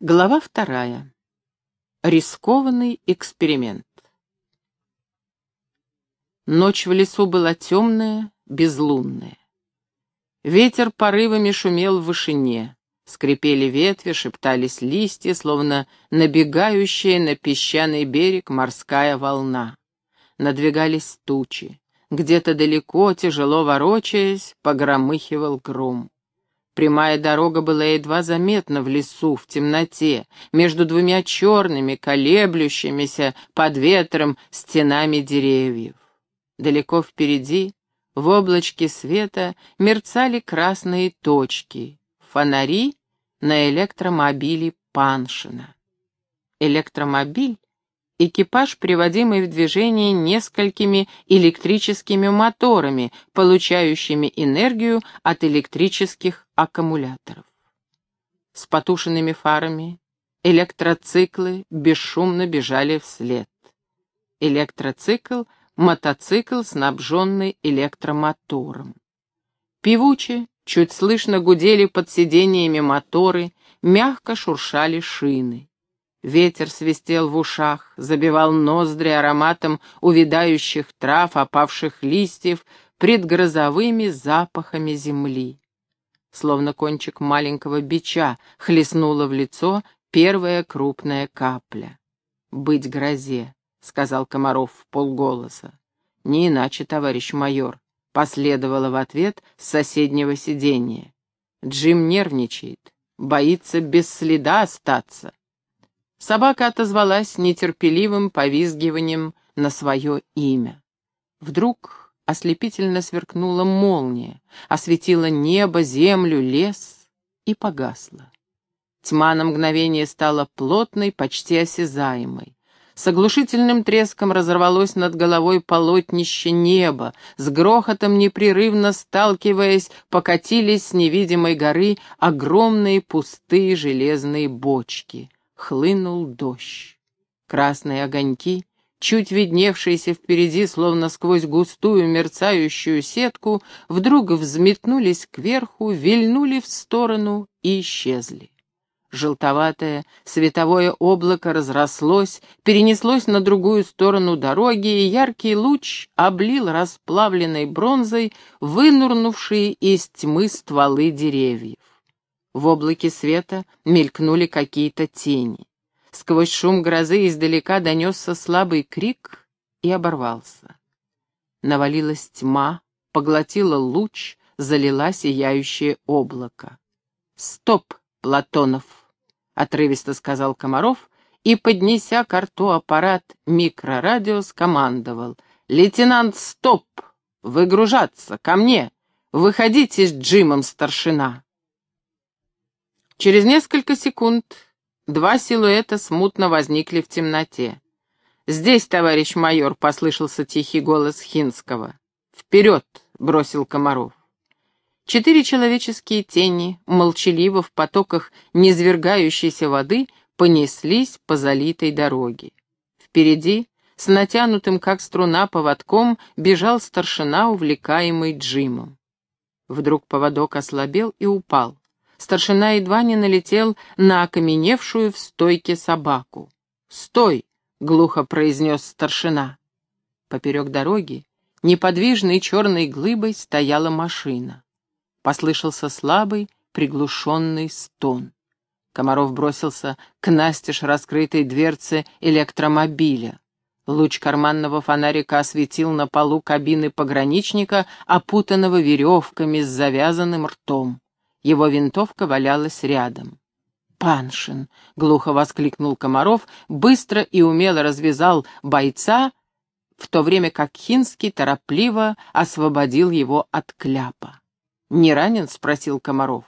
Глава вторая. Рискованный эксперимент. Ночь в лесу была темная, безлунная. Ветер порывами шумел в вышине. Скрипели ветви, шептались листья, словно набегающая на песчаный берег морская волна. Надвигались тучи. Где-то далеко, тяжело ворочаясь, погромыхивал гром. Прямая дорога была едва заметна в лесу, в темноте, между двумя черными, колеблющимися под ветром стенами деревьев. Далеко впереди, в облачке света, мерцали красные точки, фонари на электромобиле Паншина. Электромобиль экипаж, приводимый в движение несколькими электрическими моторами, получающими энергию от электрических аккумуляторов. С потушенными фарами электроциклы бесшумно бежали вслед. Электроцикл — мотоцикл, снабженный электромотором. Певуче, чуть слышно гудели под сидениями моторы, мягко шуршали шины. Ветер свистел в ушах, забивал ноздри ароматом увядающих трав, опавших листьев, предгрозовыми запахами земли. Словно кончик маленького бича хлестнула в лицо первая крупная капля. «Быть грозе», — сказал Комаров в полголоса. «Не иначе, товарищ майор», — последовало в ответ с соседнего сиденья. «Джим нервничает, боится без следа остаться. Собака отозвалась нетерпеливым повизгиванием на свое имя. Вдруг ослепительно сверкнула молния, осветила небо, землю, лес и погасла. Тьма на мгновение стала плотной, почти осязаемой. С оглушительным треском разорвалось над головой полотнище неба, с грохотом непрерывно сталкиваясь, покатились с невидимой горы огромные пустые железные бочки — хлынул дождь. Красные огоньки, чуть видневшиеся впереди, словно сквозь густую мерцающую сетку, вдруг взметнулись кверху, вильнули в сторону и исчезли. Желтоватое световое облако разрослось, перенеслось на другую сторону дороги, и яркий луч облил расплавленной бронзой вынурнувшие из тьмы стволы деревьев. В облаке света мелькнули какие-то тени. Сквозь шум грозы издалека донесся слабый крик и оборвался. Навалилась тьма, поглотила луч, залила сияющее облако. «Стоп, Платонов!» — отрывисто сказал Комаров и, поднеся к рту аппарат микрорадио, скомандовал. «Лейтенант, стоп! Выгружаться! Ко мне! Выходите с Джимом, старшина!» Через несколько секунд два силуэта смутно возникли в темноте. «Здесь, товарищ майор», — послышался тихий голос Хинского. «Вперед!» — бросил Комаров. Четыре человеческие тени, молчаливо в потоках низвергающейся воды, понеслись по залитой дороге. Впереди, с натянутым как струна поводком, бежал старшина, увлекаемый Джимом. Вдруг поводок ослабел и упал старшина едва не налетел на окаменевшую в стойке собаку. «Стой!» — глухо произнес старшина. Поперек дороги, неподвижной черной глыбой, стояла машина. Послышался слабый, приглушенный стон. Комаров бросился к настежь раскрытой дверце электромобиля. Луч карманного фонарика осветил на полу кабины пограничника, опутанного веревками с завязанным ртом. Его винтовка валялась рядом. «Паншин!» — глухо воскликнул Комаров, быстро и умело развязал бойца, в то время как Хинский торопливо освободил его от кляпа. «Не ранен?» — спросил Комаров.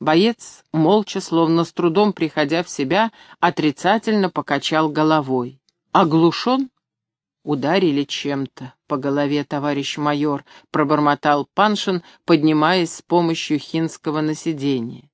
Боец, молча, словно с трудом приходя в себя, отрицательно покачал головой. «Оглушен?» «Ударили чем-то по голове, товарищ майор», — пробормотал Паншин, поднимаясь с помощью хинского на сиденье.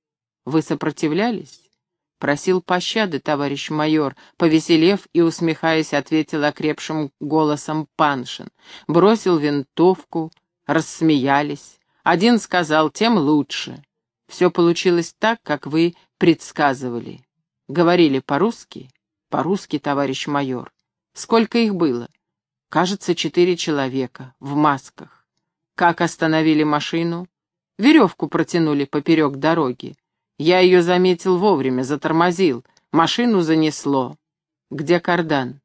«Вы сопротивлялись?» «Просил пощады, товарищ майор», — повеселев и усмехаясь, ответил окрепшим голосом Паншин. Бросил винтовку, рассмеялись. Один сказал, тем лучше. Все получилось так, как вы предсказывали. Говорили по-русски? По-русски, товарищ майор. Сколько их было? Кажется, четыре человека, в масках. Как остановили машину? Веревку протянули поперек дороги. Я ее заметил вовремя, затормозил. Машину занесло. Где кардан?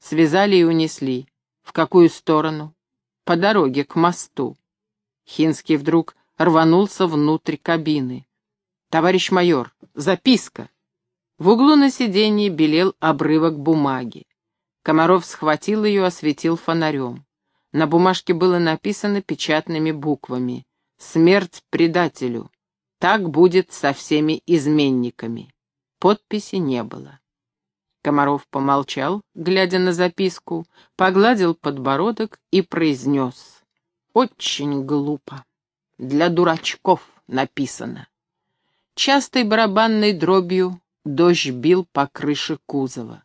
Связали и унесли. В какую сторону? По дороге, к мосту. Хинский вдруг рванулся внутрь кабины. «Товарищ майор, записка!» В углу на сиденье белел обрывок бумаги. Комаров схватил ее, осветил фонарем. На бумажке было написано печатными буквами «Смерть предателю». Так будет со всеми изменниками. Подписи не было. Комаров помолчал, глядя на записку, погладил подбородок и произнес. «Очень глупо. Для дурачков написано». Частой барабанной дробью дождь бил по крыше кузова.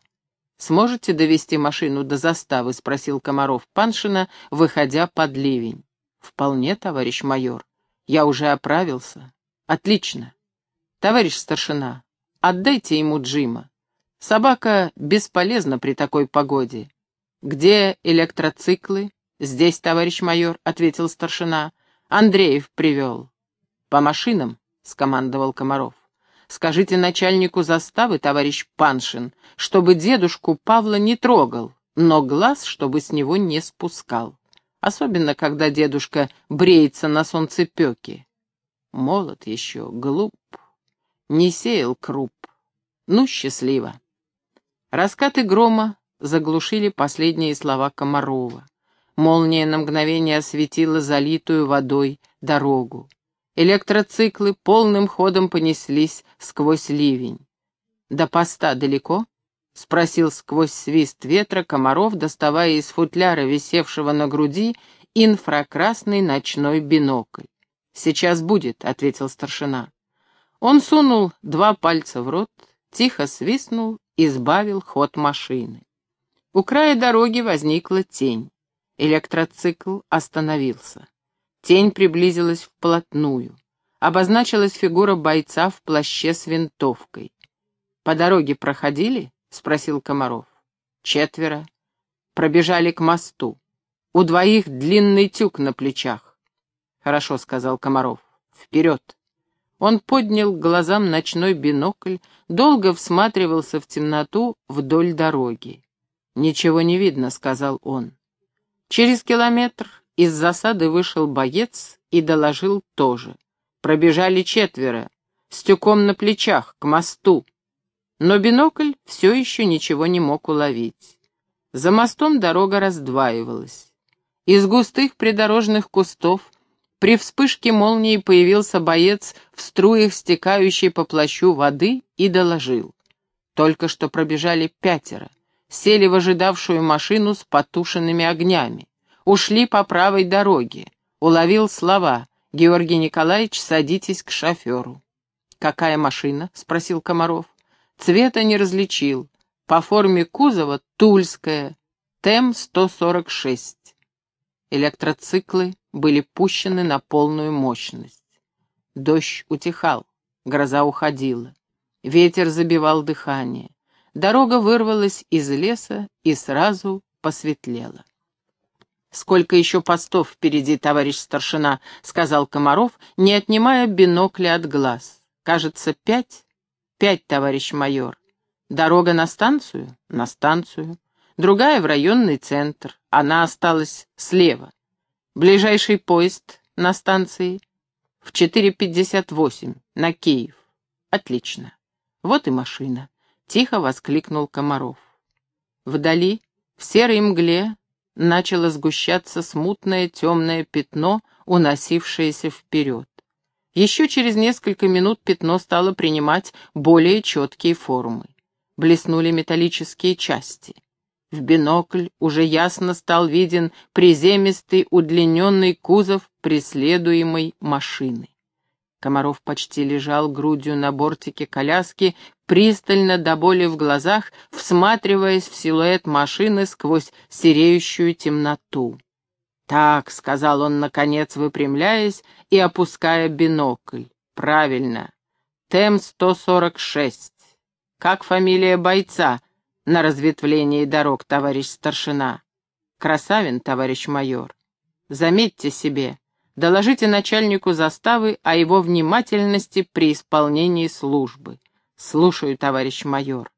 «Сможете довести машину до заставы?» — спросил Комаров Паншина, выходя под ливень. «Вполне, товарищ майор. Я уже оправился. Отлично. Товарищ старшина, отдайте ему Джима. Собака бесполезна при такой погоде. Где электроциклы? Здесь, товарищ майор, — ответил старшина. Андреев привел. По машинам, — скомандовал Комаров. Скажите начальнику заставы, товарищ Паншин, чтобы дедушку Павла не трогал, но глаз, чтобы с него не спускал. Особенно, когда дедушка бреется на солнцепеке. Молод еще, глуп, не сеял круп. Ну, счастливо. Раскаты грома заглушили последние слова Комарова. Молния на мгновение осветила залитую водой дорогу. Электроциклы полным ходом понеслись сквозь ливень. «До поста далеко?» — спросил сквозь свист ветра Комаров, доставая из футляра, висевшего на груди, инфракрасный ночной бинокль. «Сейчас будет», — ответил старшина. Он сунул два пальца в рот, тихо свистнул избавил ход машины. У края дороги возникла тень. Электроцикл остановился. Тень приблизилась вплотную. Обозначилась фигура бойца в плаще с винтовкой. «По дороге проходили?» — спросил Комаров. «Четверо. Пробежали к мосту. У двоих длинный тюк на плечах». «Хорошо», — сказал Комаров. «Вперед!» Он поднял глазам ночной бинокль, долго всматривался в темноту вдоль дороги. «Ничего не видно», — сказал он. Через километр из засады вышел боец и доложил тоже. Пробежали четверо, с тюком на плечах, к мосту. Но бинокль все еще ничего не мог уловить. За мостом дорога раздваивалась. Из густых придорожных кустов при вспышке молнии появился боец в струях, стекающей по плащу воды, и доложил. Только что пробежали пятеро, сели в ожидавшую машину с потушенными огнями, ушли по правой дороге. Уловил слова «Георгий Николаевич, садитесь к шоферу». «Какая машина?» — спросил Комаров. Цвета не различил. По форме кузова тульская, ТЭМ-146. Электроциклы были пущены на полную мощность. Дождь утихал, гроза уходила. Ветер забивал дыхание. Дорога вырвалась из леса и сразу посветлела. «Сколько еще постов впереди, товарищ старшина?» — сказал Комаров, не отнимая бинокля от глаз. «Кажется, пять?» «Пять, товарищ майор. Дорога на станцию?» «На станцию. Другая в районный центр. Она осталась слева. Ближайший поезд на станции в 4.58 на Киев. Отлично. Вот и машина. Тихо воскликнул Комаров. Вдали, в серой мгле, начало сгущаться смутное темное пятно, уносившееся вперед. Еще через несколько минут пятно стало принимать более четкие формы. Блеснули металлические части. В бинокль уже ясно стал виден приземистый удлиненный кузов преследуемой машины. Комаров почти лежал грудью на бортике коляски, пристально до боли в глазах, всматриваясь в силуэт машины сквозь сереющую темноту. «Так», — сказал он, наконец, выпрямляясь и опуская бинокль. «Правильно. Тем-146. Как фамилия бойца на разветвлении дорог, товарищ старшина? Красавин, товарищ майор. Заметьте себе, доложите начальнику заставы о его внимательности при исполнении службы. Слушаю, товарищ майор.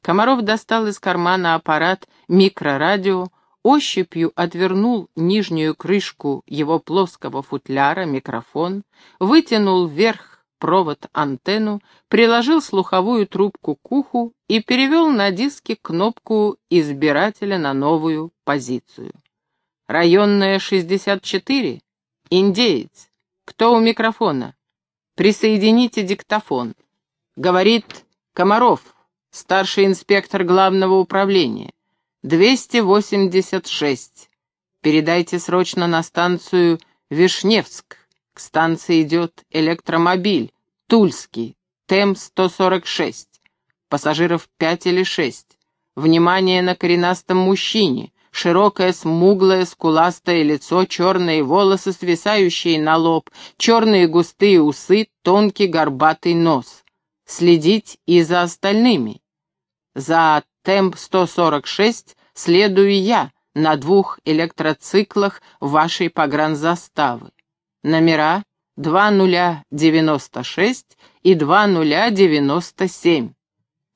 Комаров достал из кармана аппарат микрорадио, ощупью отвернул нижнюю крышку его плоского футляра, микрофон, вытянул вверх провод-антенну, приложил слуховую трубку к уху и перевел на диске кнопку избирателя на новую позицию. Районная 64, индеец, кто у микрофона? Присоедините диктофон. Говорит Комаров, старший инспектор главного управления. 286. Передайте срочно на станцию Вишневск. К станции идет электромобиль, Тульский, ТЭМ-146. Пассажиров пять или шесть. Внимание на коренастом мужчине. Широкое, смуглое, скуластое лицо, черные волосы, свисающие на лоб, черные густые усы, тонкий горбатый нос. Следить и за остальными. За темп 146 следую я на двух электроциклах вашей погранзаставы. Номера 2096 и 2097.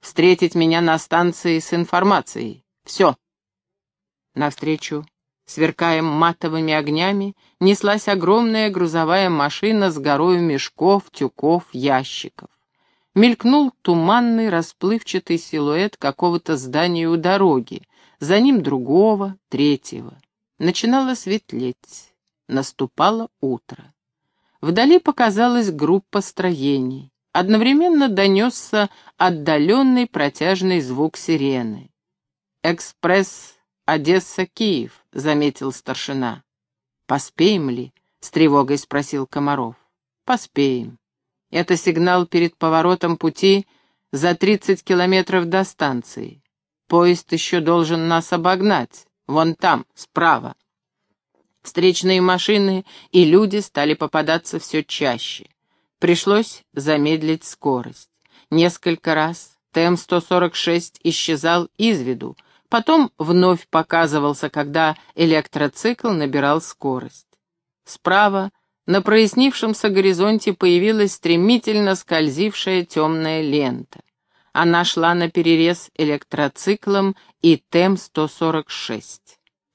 Встретить меня на станции с информацией. Все. Навстречу, сверкая матовыми огнями, неслась огромная грузовая машина с горою мешков, тюков, ящиков мелькнул туманный расплывчатый силуэт какого-то здания у дороги, за ним другого, третьего. Начинало светлеть, наступало утро. Вдали показалась группа строений. Одновременно донесся отдаленный протяжный звук сирены. «Экспресс Одесса-Киев», — заметил старшина. «Поспеем ли?» — с тревогой спросил Комаров. «Поспеем. Это сигнал перед поворотом пути за 30 километров до станции. Поезд еще должен нас обогнать. Вон там, справа. Встречные машины и люди стали попадаться все чаще. Пришлось замедлить скорость. Несколько раз ТМ-146 исчезал из виду, потом вновь показывался, когда электроцикл набирал скорость. Справа на прояснившемся горизонте появилась стремительно скользившая темная лента. Она шла на перерез электроциклом и ТЭМ-146.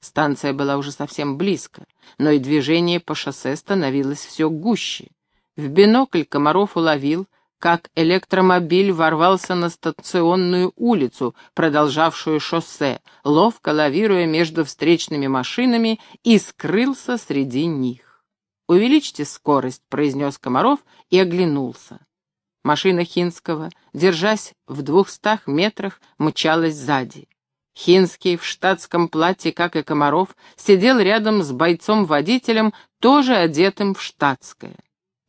Станция была уже совсем близко, но и движение по шоссе становилось все гуще. В бинокль Комаров уловил, как электромобиль ворвался на стационную улицу, продолжавшую шоссе, ловко лавируя между встречными машинами и скрылся среди них. «Увеличьте скорость», — произнес Комаров и оглянулся. Машина Хинского, держась в двухстах метрах, мчалась сзади. Хинский в штатском платье, как и Комаров, сидел рядом с бойцом-водителем, тоже одетым в штатское.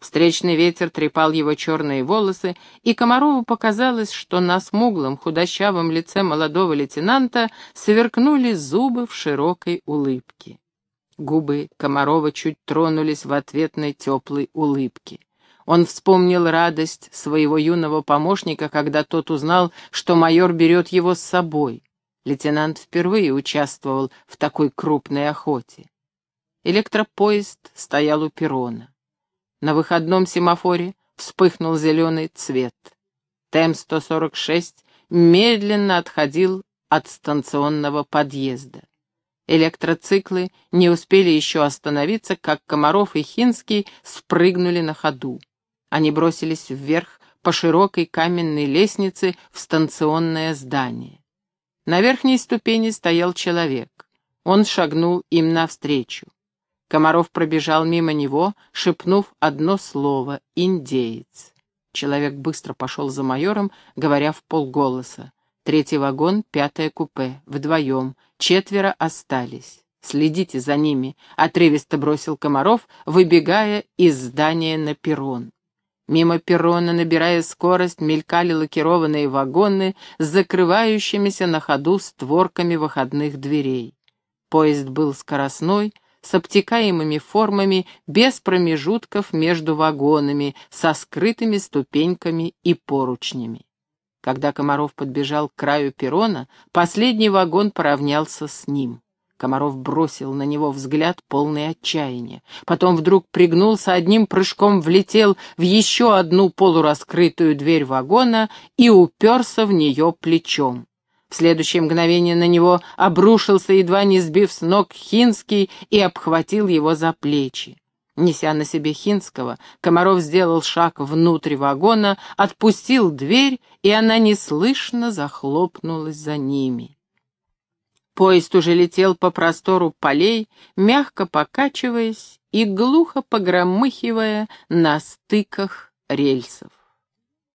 Встречный ветер трепал его черные волосы, и Комарову показалось, что на смуглом, худощавом лице молодого лейтенанта сверкнули зубы в широкой улыбке. Губы Комарова чуть тронулись в ответной теплой улыбке. Он вспомнил радость своего юного помощника, когда тот узнал, что майор берет его с собой. Лейтенант впервые участвовал в такой крупной охоте. Электропоезд стоял у перрона. На выходном семафоре вспыхнул зеленый цвет. ТЭМ-146 медленно отходил от станционного подъезда. Электроциклы не успели еще остановиться, как Комаров и Хинский спрыгнули на ходу. Они бросились вверх по широкой каменной лестнице в станционное здание. На верхней ступени стоял человек. Он шагнул им навстречу. Комаров пробежал мимо него, шепнув одно слово «индеец». Человек быстро пошел за майором, говоря в полголоса. Третий вагон, пятое купе, вдвоем, четверо остались. Следите за ними, — отрывисто бросил Комаров, выбегая из здания на перрон. Мимо перрона, набирая скорость, мелькали лакированные вагоны с закрывающимися на ходу створками выходных дверей. Поезд был скоростной, с обтекаемыми формами, без промежутков между вагонами, со скрытыми ступеньками и поручнями. Когда Комаров подбежал к краю перрона, последний вагон поравнялся с ним. Комаров бросил на него взгляд, полный отчаяния. Потом вдруг пригнулся, одним прыжком влетел в еще одну полураскрытую дверь вагона и уперся в нее плечом. Следующее мгновение на него обрушился, едва не сбив с ног Хинский, и обхватил его за плечи. Неся на себе Хинского, Комаров сделал шаг внутрь вагона, отпустил дверь, и она неслышно захлопнулась за ними. Поезд уже летел по простору полей, мягко покачиваясь и глухо погромыхивая на стыках рельсов.